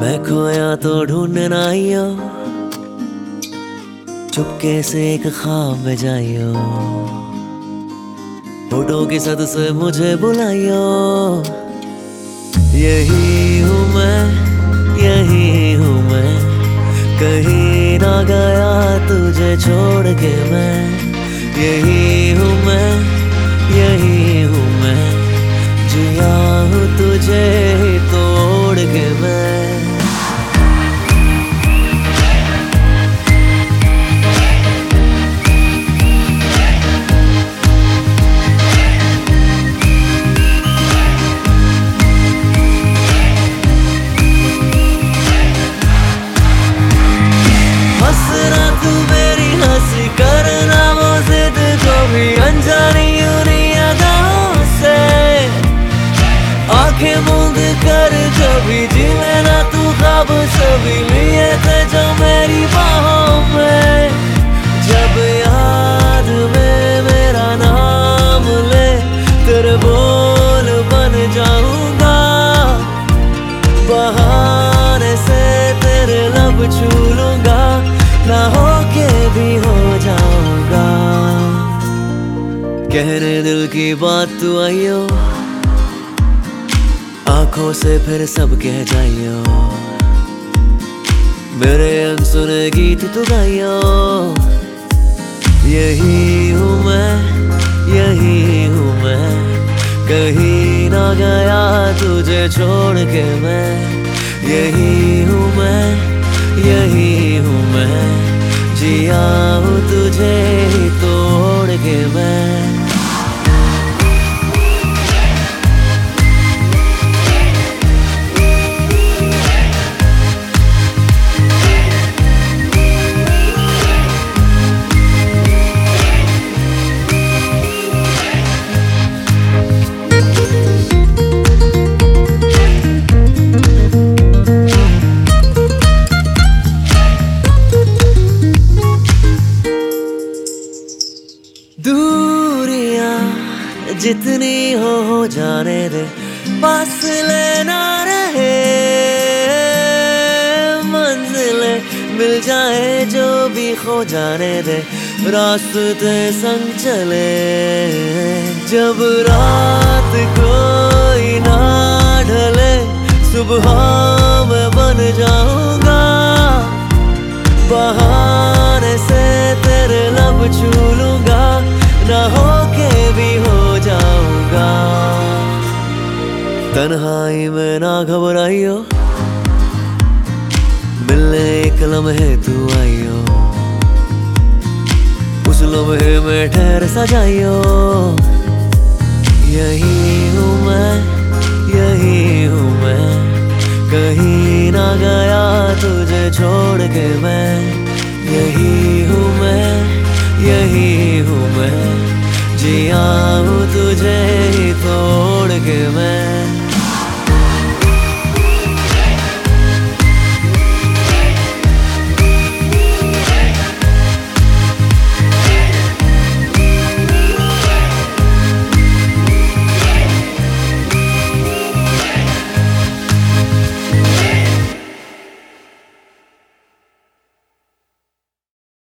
मैं खोया तो ढूंढना आइयो चुपके से एक ख्वाब में जाइयो। फ़ोटो की सद से मुझे बुलाइयो। यही हूँ मैं, यही हूँ मैं। कहीं ना गया तुझे छोड़ के मैं। यही हूँ मैं, यही हूँ मैं। जिया हूँ तुझे तोड़ कहने दिल की बात तू आइयो आँखों से फिर सब कह जाइयो मेरे अनसुने गीत तू गाइयो यही हूँ मैं, यही हूँ मैं। कहीं ना गया तुझे छोड़ के मैं। यही हूँ मैं, यही हूँ मैं। जिया ही दूरियाँ जितनी हो हो जाने दे। पास लेना रहे, मंजिले मिल जाए, जो भी खो जाने दे। रास्ते संग चले, जब रात कोई ना ढले, सुबह मैं बन जाऊँगा। बहाने से तेरे लब छू तन्हाई में ना घबराइयो। मिलने एक लम्हे तू आइयो। उस लम्हे में ठहर सजाइयो। यही हूँ मैं, यही हूँ मैं। कहीं ना गया तुझे छोड़ के मैं। यही हूँ मैं, यही हूँ मैं। जिया हूँ तुझे